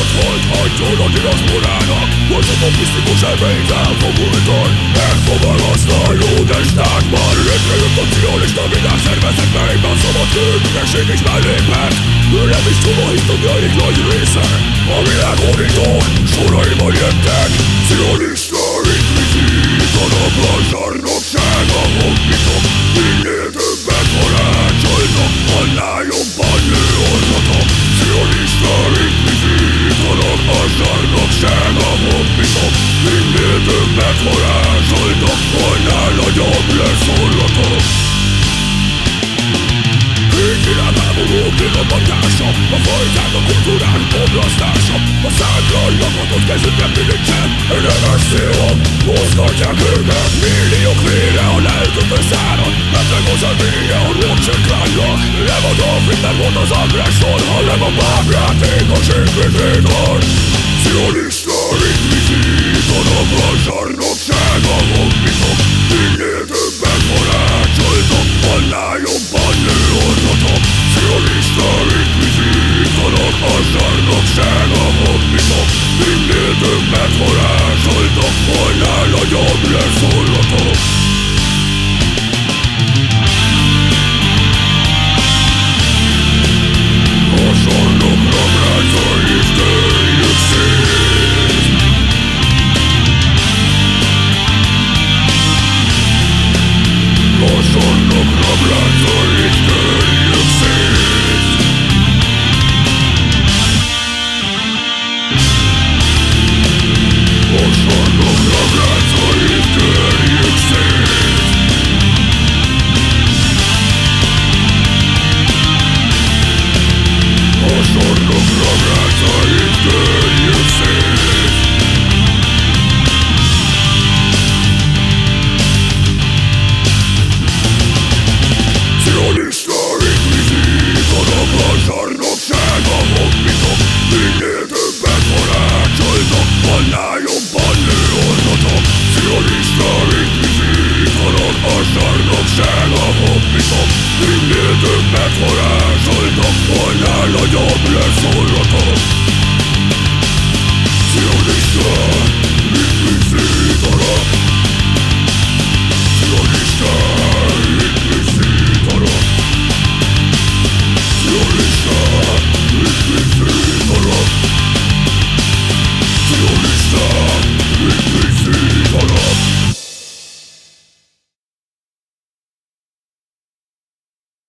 ott volt hagyjon a diaszporának Hogy a szofisztikus erményt elfogultan használni testát Már létrejött a cionista világszervezet Melyben szabad kőművegség is belépett Ő nem is tudom a historiaik nagy része A világ honítón soraiban jöttek Cionista inkvizítorok a zsarnokság világháború kirobatása A fajták a kultúrán omlasztása A szádra lakatott kezüket nincsen Nemes célok mozgatják őket. Milliók vére a lelkötő szárad Beteg az eméje a rócsek lánynak Nem a dolfin, volt az agresszor Hanem a bábjátékos inkvizítor Sionista